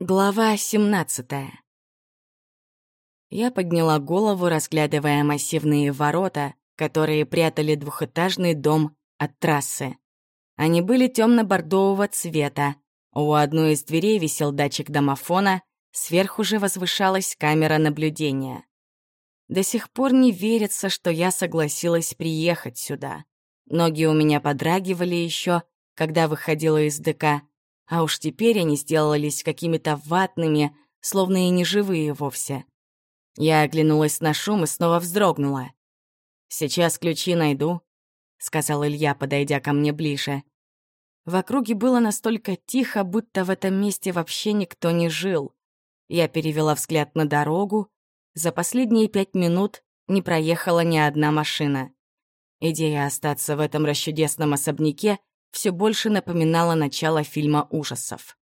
Глава 17 Я подняла голову, разглядывая массивные ворота, которые прятали двухэтажный дом от трассы. Они были темно-бордового цвета. У одной из дверей висел датчик домофона, сверху же возвышалась камера наблюдения. До сих пор не верится, что я согласилась приехать сюда. Ноги у меня подрагивали еще, когда выходила из ДК, а уж теперь они сделались какими-то ватными, словно и не живые вовсе. Я оглянулась на шум и снова вздрогнула. «Сейчас ключи найду», — сказал Илья, подойдя ко мне ближе. В округе было настолько тихо, будто в этом месте вообще никто не жил. Я перевела взгляд на дорогу. За последние пять минут не проехала ни одна машина. Идея остаться в этом расчудесном особняке все больше напоминало начало фильма ужасов.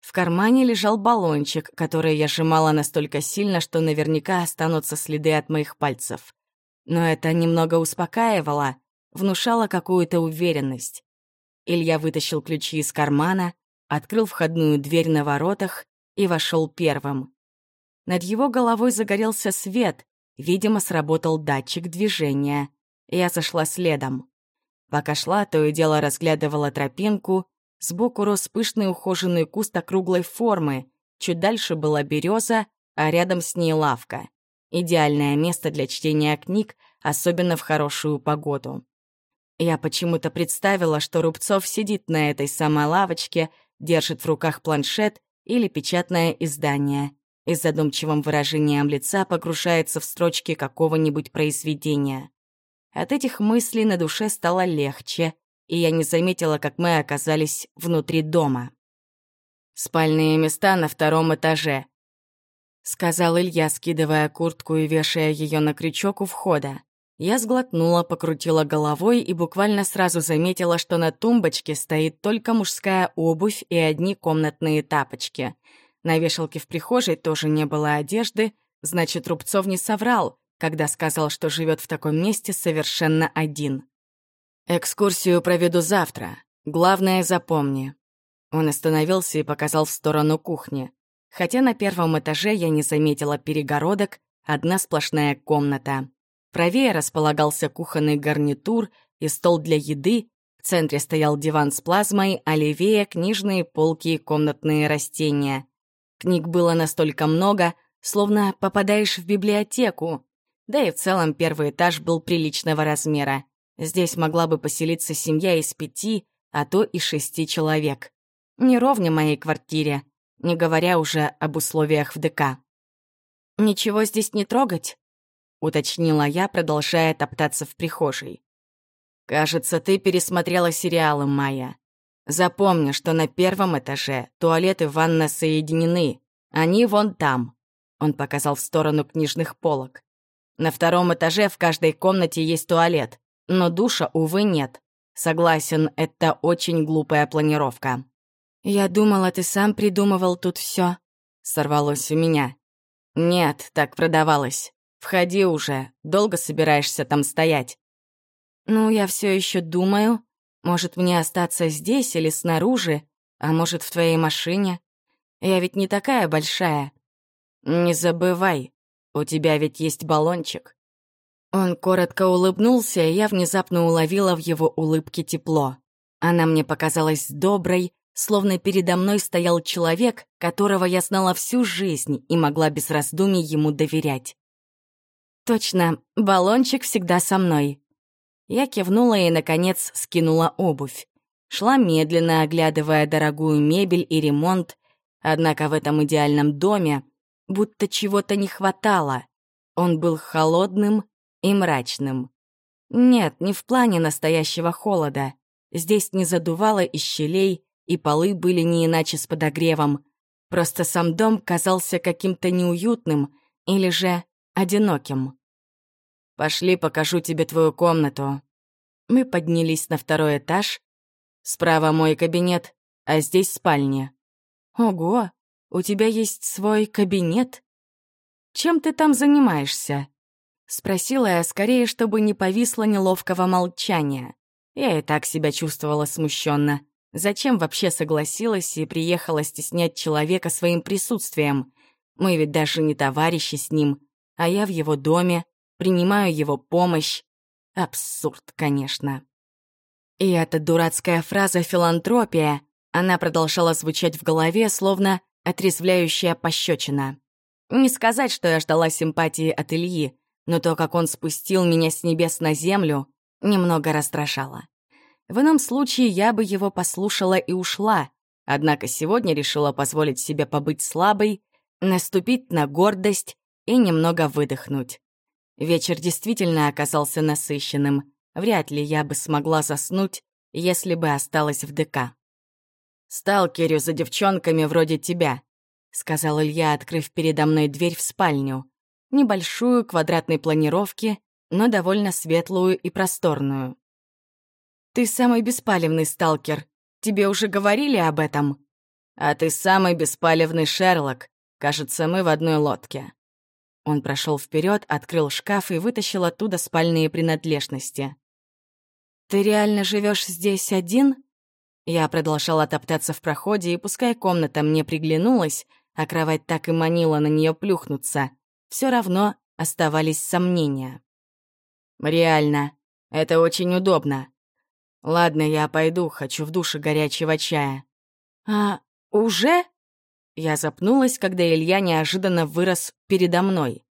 В кармане лежал баллончик, который я сжимала настолько сильно, что наверняка останутся следы от моих пальцев. Но это немного успокаивало, внушало какую-то уверенность. Илья вытащил ключи из кармана, открыл входную дверь на воротах и вошел первым. Над его головой загорелся свет, видимо, сработал датчик движения. Я зашла следом. Пока шла, то и дело разглядывала тропинку. Сбоку рос пышный ухоженный куст округлой формы. Чуть дальше была береза, а рядом с ней лавка. Идеальное место для чтения книг, особенно в хорошую погоду. Я почему-то представила, что Рубцов сидит на этой самой лавочке, держит в руках планшет или печатное издание и с задумчивым выражением лица погружается в строчки какого-нибудь произведения. От этих мыслей на душе стало легче, и я не заметила, как мы оказались внутри дома. «Спальные места на втором этаже», — сказал Илья, скидывая куртку и вешая ее на крючок у входа. Я сглотнула, покрутила головой и буквально сразу заметила, что на тумбочке стоит только мужская обувь и одни комнатные тапочки. На вешалке в прихожей тоже не было одежды, значит, Рубцов не соврал, когда сказал, что живет в таком месте совершенно один. «Экскурсию проведу завтра. Главное, запомни». Он остановился и показал в сторону кухни. Хотя на первом этаже я не заметила перегородок, одна сплошная комната. Правее располагался кухонный гарнитур и стол для еды, в центре стоял диван с плазмой, а левее — книжные полки и комнатные растения. Книг было настолько много, словно попадаешь в библиотеку, да и в целом первый этаж был приличного размера. Здесь могла бы поселиться семья из пяти, а то и шести человек. Не ровня моей квартире, не говоря уже об условиях в ДК. «Ничего здесь не трогать?» — уточнила я, продолжая топтаться в прихожей. «Кажется, ты пересмотрела сериалы, Майя. Запомни, что на первом этаже туалет и ванна соединены. Они вон там». Он показал в сторону книжных полок. На втором этаже в каждой комнате есть туалет, но душа, увы, нет. Согласен, это очень глупая планировка. «Я думала, ты сам придумывал тут все. сорвалось у меня. «Нет, так продавалось. Входи уже, долго собираешься там стоять?» «Ну, я все еще думаю. Может, мне остаться здесь или снаружи, а может, в твоей машине? Я ведь не такая большая». «Не забывай, у тебя ведь есть баллончик». Он коротко улыбнулся, и я внезапно уловила в его улыбке тепло. Она мне показалась доброй, словно передо мной стоял человек, которого я знала всю жизнь и могла без раздумий ему доверять. «Точно, баллончик всегда со мной». Я кивнула и, наконец, скинула обувь. Шла медленно, оглядывая дорогую мебель и ремонт, однако в этом идеальном доме будто чего-то не хватало. Он был холодным и мрачным. Нет, не в плане настоящего холода. Здесь не задувало из щелей, и полы были не иначе с подогревом. Просто сам дом казался каким-то неуютным или же одиноким. «Пошли, покажу тебе твою комнату». Мы поднялись на второй этаж. Справа мой кабинет, а здесь спальня. Ого, у тебя есть свой кабинет? Чем ты там занимаешься?» Спросила я скорее, чтобы не повисло неловкого молчания. Я и так себя чувствовала смущенно. Зачем вообще согласилась и приехала стеснять человека своим присутствием? Мы ведь даже не товарищи с ним, а я в его доме, принимаю его помощь. Абсурд, конечно. И эта дурацкая фраза «филантропия», она продолжала звучать в голове, словно отрезвляющая пощечина. Не сказать, что я ждала симпатии от Ильи, но то, как он спустил меня с небес на землю, немного раздражало. В ином случае я бы его послушала и ушла, однако сегодня решила позволить себе побыть слабой, наступить на гордость и немного выдохнуть. Вечер действительно оказался насыщенным. Вряд ли я бы смогла заснуть, если бы осталась в ДК. «Сталкерю за девчонками вроде тебя», — сказал Илья, открыв передо мной дверь в спальню. Небольшую, квадратной планировки, но довольно светлую и просторную. «Ты самый беспалевный сталкер. Тебе уже говорили об этом?» «А ты самый беспалевный Шерлок. Кажется, мы в одной лодке». Он прошел вперед, открыл шкаф и вытащил оттуда спальные принадлежности. «Ты реально живешь здесь один?» Я продолжала топтаться в проходе, и пускай комната мне приглянулась, а кровать так и манила на нее плюхнуться, все равно оставались сомнения. «Реально, это очень удобно. «Ладно, я пойду, хочу в душе горячего чая». «А уже?» Я запнулась, когда Илья неожиданно вырос передо мной.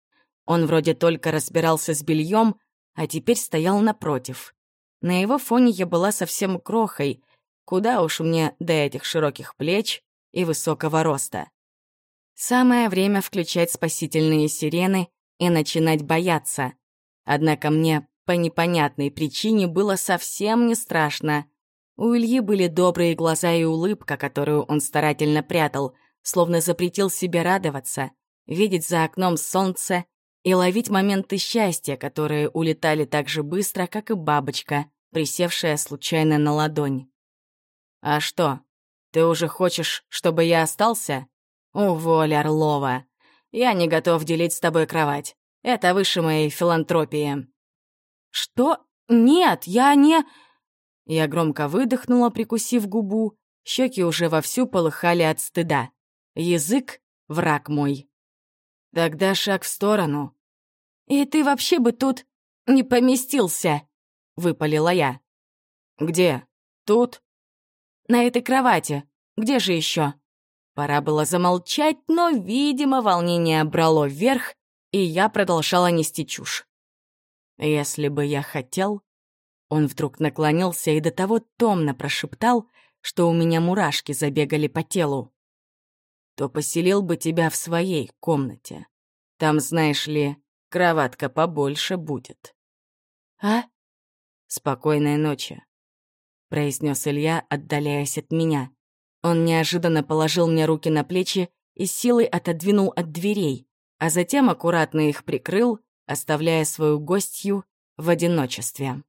Он вроде только разбирался с бельем, а теперь стоял напротив. На его фоне я была совсем крохой, куда уж мне до этих широких плеч и высокого роста. Самое время включать спасительные сирены и начинать бояться. Однако мне по непонятной причине было совсем не страшно. У Ильи были добрые глаза и улыбка, которую он старательно прятал, словно запретил себе радоваться, видеть за окном солнце и ловить моменты счастья, которые улетали так же быстро, как и бабочка, присевшая случайно на ладонь. «А что, ты уже хочешь, чтобы я остался?» «Уволь, Орлова. Я не готов делить с тобой кровать. Это выше моей филантропии». «Что? Нет, я не...» Я громко выдохнула, прикусив губу. Щеки уже вовсю полыхали от стыда. Язык — враг мой. Тогда шаг в сторону. «И ты вообще бы тут не поместился!» — выпалила я. «Где? Тут?» «На этой кровати. Где же еще?» Пора было замолчать, но, видимо, волнение брало вверх, и я продолжала нести чушь. Если бы я хотел... Он вдруг наклонился и до того томно прошептал, что у меня мурашки забегали по телу. То поселил бы тебя в своей комнате. Там, знаешь ли, кроватка побольше будет. А? Спокойной ночи, произнес Илья, отдаляясь от меня. Он неожиданно положил мне руки на плечи и силой отодвинул от дверей, а затем аккуратно их прикрыл оставляя свою гостью в одиночестве.